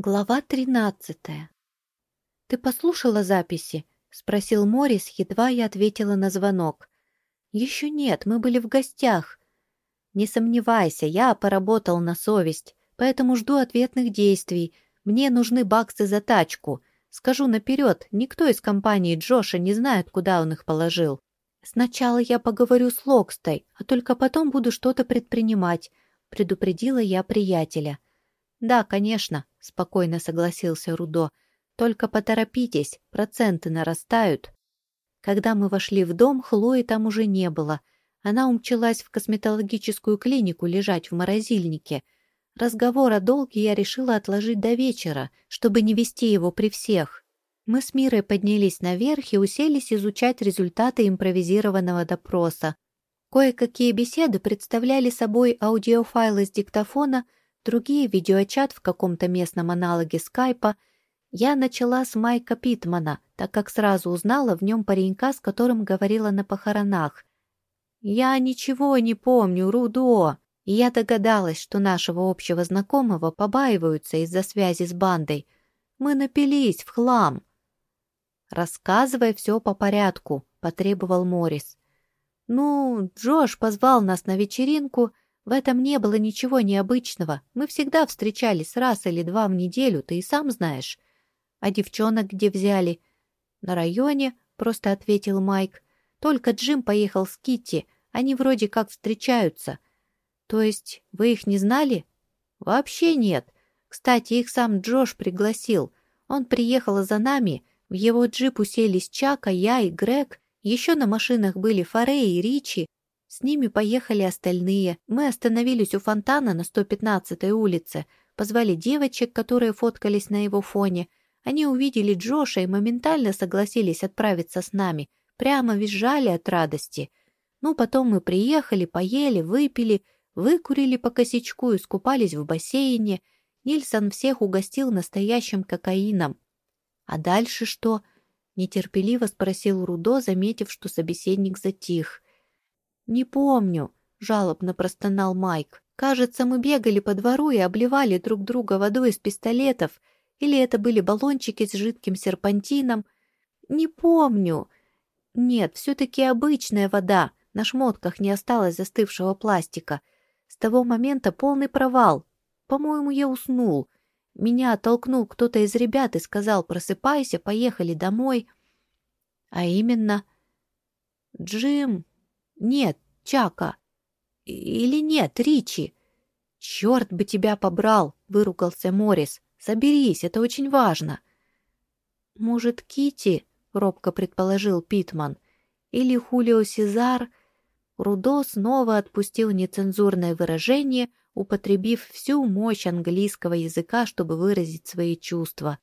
Глава тринадцатая. «Ты послушала записи?» — спросил Морис, едва я ответила на звонок. «Еще нет, мы были в гостях». «Не сомневайся, я поработал на совесть, поэтому жду ответных действий. Мне нужны баксы за тачку. Скажу наперед, никто из компании Джоша не знает, куда он их положил. Сначала я поговорю с Локстой, а только потом буду что-то предпринимать», — предупредила я приятеля. «Да, конечно», — спокойно согласился Рудо. «Только поторопитесь, проценты нарастают». Когда мы вошли в дом, Хлои там уже не было. Она умчалась в косметологическую клинику лежать в морозильнике. Разговор о долге я решила отложить до вечера, чтобы не вести его при всех. Мы с Мирой поднялись наверх и уселись изучать результаты импровизированного допроса. Кое-какие беседы представляли собой аудиофайлы с диктофона — другие видеочат в каком-то местном аналоге скайпа, я начала с Майка Питмана, так как сразу узнала в нем паренька, с которым говорила на похоронах. «Я ничего не помню, Рудо!» И я догадалась, что нашего общего знакомого побаиваются из-за связи с бандой. Мы напились в хлам. «Рассказывай все по порядку», — потребовал Моррис. «Ну, Джош позвал нас на вечеринку, в этом не было ничего необычного. Мы всегда встречались раз или два в неделю, ты и сам знаешь. А девчонок где взяли? На районе, просто ответил Майк. Только Джим поехал с Китти. Они вроде как встречаются. То есть вы их не знали? Вообще нет. Кстати, их сам Джош пригласил. Он приехал за нами. В его джип уселись Чака, я и Грег. Еще на машинах были Форей и Ричи, с ними поехали остальные. Мы остановились у фонтана на 115-й улице, позвали девочек, которые фоткались на его фоне. Они увидели Джоша и моментально согласились отправиться с нами. Прямо визжали от радости. Ну, потом мы приехали, поели, выпили, выкурили по косячку и скупались в бассейне. Нильсон всех угостил настоящим кокаином. «А дальше что?» — нетерпеливо спросил Рудо, заметив, что собеседник затих. «Не помню», — жалобно простонал Майк. «Кажется, мы бегали по двору и обливали друг друга водой из пистолетов, или это были баллончики с жидким серпантином. Не помню. Нет, все-таки обычная вода. На шмотках не осталось застывшего пластика. С того момента полный провал. По-моему, я уснул. Меня оттолкнул кто-то из ребят и сказал «просыпайся, поехали домой». А именно... Джим нет, Чака. Или нет, Ричи. Черт бы тебя побрал, выругался Морис. Соберись, это очень важно. Может, Кити, робко предположил Питман, или Хулио Сезар. Рудо снова отпустил нецензурное выражение, употребив всю мощь английского языка, чтобы выразить свои чувства.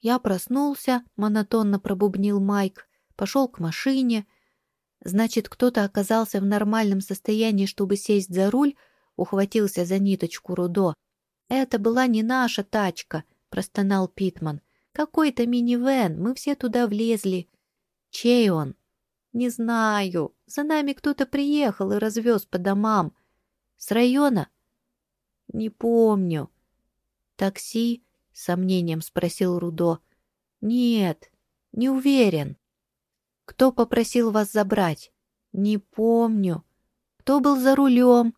Я проснулся, монотонно пробубнил Майк, пошел к машине, Значит, кто-то оказался в нормальном состоянии, чтобы сесть за руль, ухватился за ниточку Рудо. «Это была не наша тачка», — простонал Питман. «Какой-то минивэн, мы все туда влезли». «Чей он?» «Не знаю. За нами кто-то приехал и развез по домам. С района?» «Не помню». «Такси?» — сомнением спросил Рудо. «Нет, не уверен». Кто попросил вас забрать? Не помню. Кто был за рулем?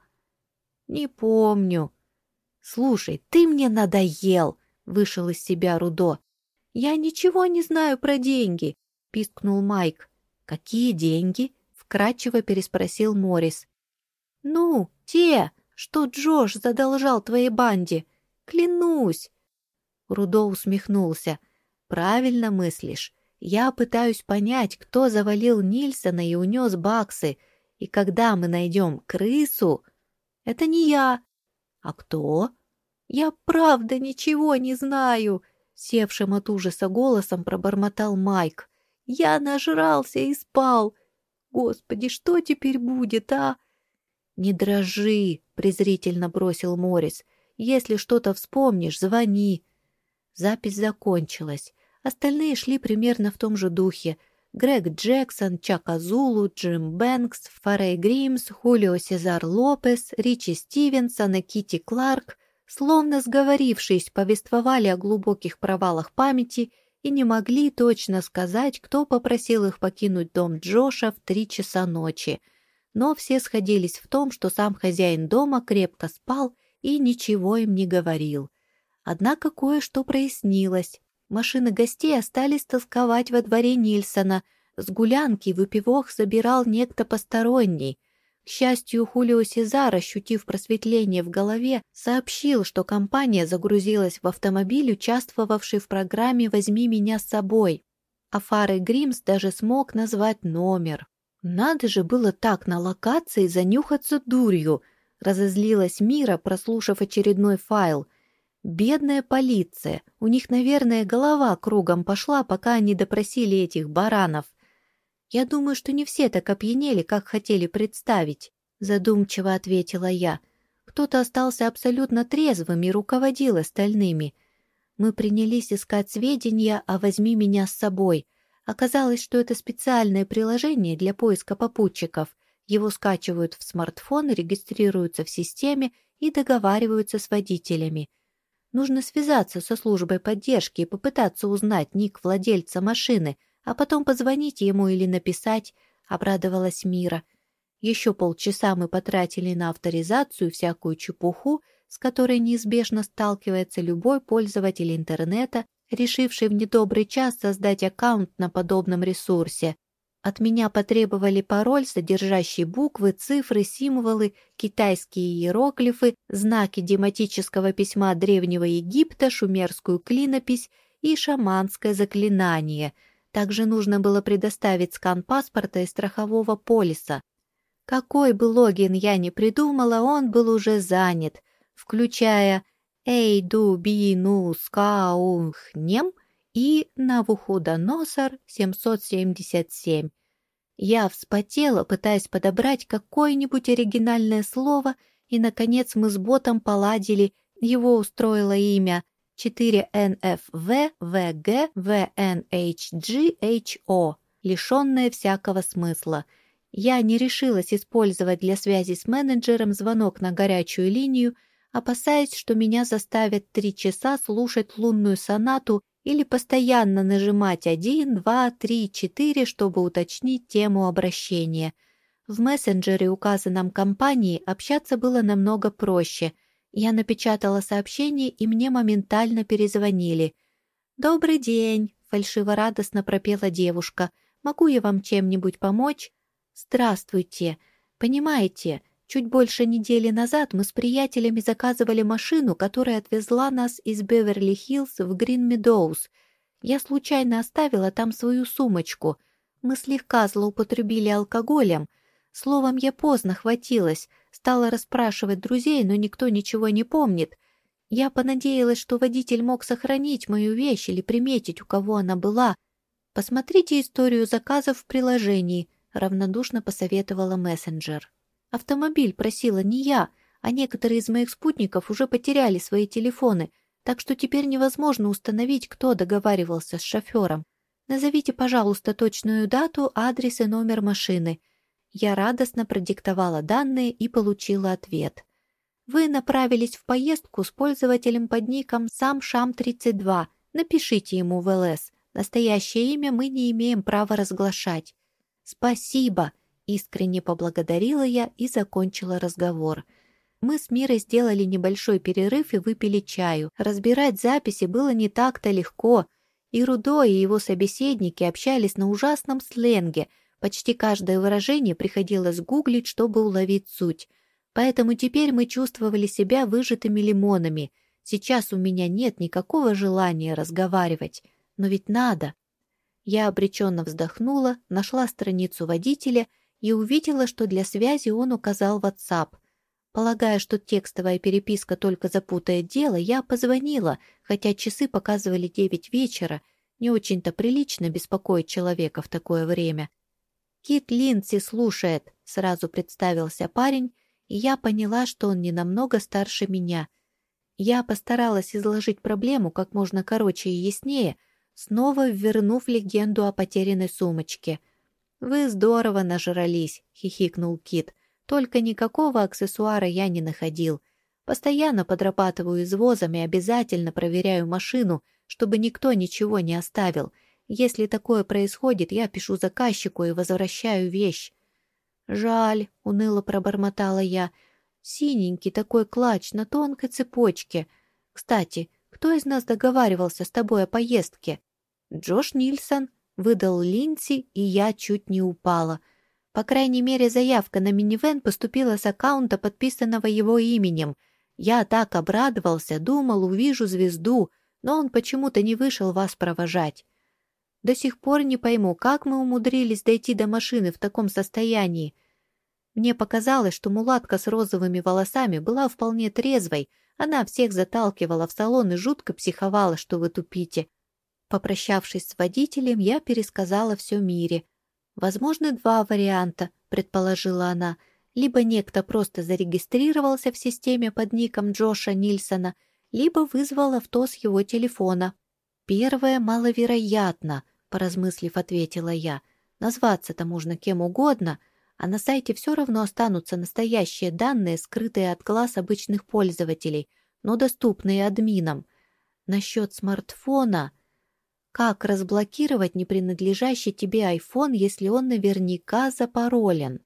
Не помню. Слушай, ты мне надоел, вышел из себя Рудо. Я ничего не знаю про деньги, пискнул Майк. Какие деньги? вкратчиво переспросил Морис. Ну, те, что Джош задолжал твоей банде. Клянусь. Рудо усмехнулся. Правильно мыслишь. Я пытаюсь понять, кто завалил Нильсона и унес баксы, и когда мы найдем крысу... Это не я. А кто? Я правда ничего не знаю, севшим от ужаса голосом пробормотал Майк. Я нажрался и спал. Господи, что теперь будет, а? Не дрожи, презрительно бросил Морис. Если что-то вспомнишь, звони. Запись закончилась. Остальные шли примерно в том же духе. Грег Джексон, Чак Азулу, Джим Бэнкс, Фарей Гримс, Хулио Сезар Лопес, Ричи Стивенсон и Кити Кларк, словно сговорившись, повествовали о глубоких провалах памяти и не могли точно сказать, кто попросил их покинуть дом Джоша в три часа ночи. Но все сходились в том, что сам хозяин дома крепко спал и ничего им не говорил. Однако кое-что прояснилось. Машины гостей остались тосковать во дворе Нильсона. С гулянки выпивох забирал некто посторонний. К счастью, Хулио Сезар, ощутив просветление в голове, сообщил, что компания загрузилась в автомобиль, участвовавший в программе «Возьми меня с собой». А Фары Гримс даже смог назвать номер. «Надо же было так на локации занюхаться дурью!» Разозлилась Мира, прослушав очередной файл – Бедная полиция. У них, наверное, голова кругом пошла, пока они допросили этих баранов. Я думаю, что не все так опьянели, как хотели представить, задумчиво ответила я. Кто-то остался абсолютно трезвым и руководил остальными. Мы принялись искать сведения о «Возьми меня с собой». Оказалось, что это специальное приложение для поиска попутчиков. Его скачивают в смартфон, регистрируются в системе и договариваются с водителями. Нужно связаться со службой поддержки и попытаться узнать ник владельца машины, а потом позвонить ему или написать, — обрадовалась Мира. Еще полчаса мы потратили на авторизацию всякую чепуху, с которой неизбежно сталкивается любой пользователь интернета, решивший в недобрый час создать аккаунт на подобном ресурсе. От меня потребовали пароль, содержащий буквы, цифры, символы, китайские иероглифы, знаки дематического письма Древнего Египта, шумерскую клинопись и шаманское заклинание. Также нужно было предоставить скан паспорта и страхового полиса. Какой бы логин я ни придумала, он был уже занят, включая «Эй, ду, би, ну, скаунх, нем» и Навуходоносор 777. Я вспотела, пытаясь подобрать какое-нибудь оригинальное слово, и, наконец, мы с ботом поладили, его устроило имя 4NFVVGVNHGHO, лишенное всякого смысла. Я не решилась использовать для связи с менеджером звонок на горячую линию, опасаясь, что меня заставят три часа слушать лунную сонату или постоянно нажимать 1, 2, 3, 4, чтобы уточнить тему обращения. В мессенджере, указанном компании, общаться было намного проще. Я напечатала сообщение, и мне моментально перезвонили. «Добрый день!» — фальшиво-радостно пропела девушка. «Могу я вам чем-нибудь помочь?» «Здравствуйте! Понимаете, Чуть больше недели назад мы с приятелями заказывали машину, которая отвезла нас из Беверли-Хиллз в Грин-Медоуз. Я случайно оставила там свою сумочку. Мы слегка злоупотребили алкоголем. Словом, я поздно хватилась, стала расспрашивать друзей, но никто ничего не помнит. Я понадеялась, что водитель мог сохранить мою вещь или приметить, у кого она была. Посмотрите историю заказов в приложении, равнодушно посоветовала мессенджер. Автомобиль просила не я, а некоторые из моих спутников уже потеряли свои телефоны, так что теперь невозможно установить, кто договаривался с шофером. Назовите, пожалуйста, точную дату, адрес и номер машины. Я радостно продиктовала данные и получила ответ. Вы направились в поездку с пользователем под ником SamSham32. Напишите ему в ЛС. Настоящее имя мы не имеем права разглашать. Спасибо. Искренне поблагодарила я и закончила разговор. Мы с Мирой сделали небольшой перерыв и выпили чаю. Разбирать записи было не так-то легко. И Рудо, и его собеседники общались на ужасном сленге. Почти каждое выражение приходилось гуглить, чтобы уловить суть. Поэтому теперь мы чувствовали себя выжатыми лимонами. Сейчас у меня нет никакого желания разговаривать. Но ведь надо. Я обреченно вздохнула, нашла страницу водителя — и увидела, что для связи он указал WhatsApp. Полагая, что текстовая переписка только запутает дело, я позвонила, хотя часы показывали девять вечера. Не очень-то прилично беспокоить человека в такое время. «Кит Линдси слушает», — сразу представился парень, и я поняла, что он не намного старше меня. Я постаралась изложить проблему как можно короче и яснее, снова вернув легенду о потерянной сумочке — «Вы здорово нажрались», — хихикнул Кит. «Только никакого аксессуара я не находил. Постоянно подрабатываю извозами, обязательно проверяю машину, чтобы никто ничего не оставил. Если такое происходит, я пишу заказчику и возвращаю вещь. «Жаль», — уныло пробормотала я, — «синенький такой клатч на тонкой цепочке. Кстати, кто из нас договаривался с тобой о поездке?» «Джош Нильсон», — выдал Линси, и я чуть не упала. По крайней мере, заявка на минивэн поступила с аккаунта, подписанного его именем. Я так обрадовался, думал, увижу звезду, но он почему-то не вышел вас провожать. До сих пор не пойму, как мы умудрились дойти до машины в таком состоянии. Мне показалось, что мулатка с розовыми волосами была вполне трезвой. Она всех заталкивала в салон и жутко психовала, что вы тупите. Попрощавшись с водителем, я пересказала все Мире. «Возможны два варианта», — предположила она. «Либо некто просто зарегистрировался в системе под ником Джоша Нильсона, либо вызвал авто с его телефона. Первое маловероятно — поразмыслив, ответила я. Назваться-то можно кем угодно, а на сайте все равно останутся настоящие данные, скрытые от глаз обычных пользователей, но доступные админам. Насчет смартфона... Как разблокировать непринадлежащий тебе iPhone, если он наверняка запаролен?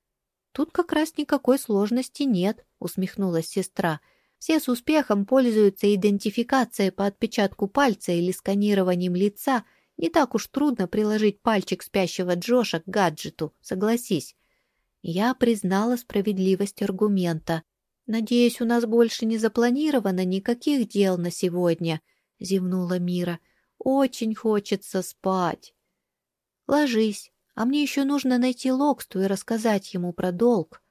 Тут как раз никакой сложности нет, усмехнулась сестра. Все с успехом пользуются идентификацией по отпечатку пальца или сканированием лица — не так уж трудно приложить пальчик спящего Джоша к гаджету, согласись. Я признала справедливость аргумента. «Надеюсь, у нас больше не запланировано никаких дел на сегодня», — зевнула Мира. «Очень хочется спать». «Ложись, а мне еще нужно найти Локсту и рассказать ему про долг».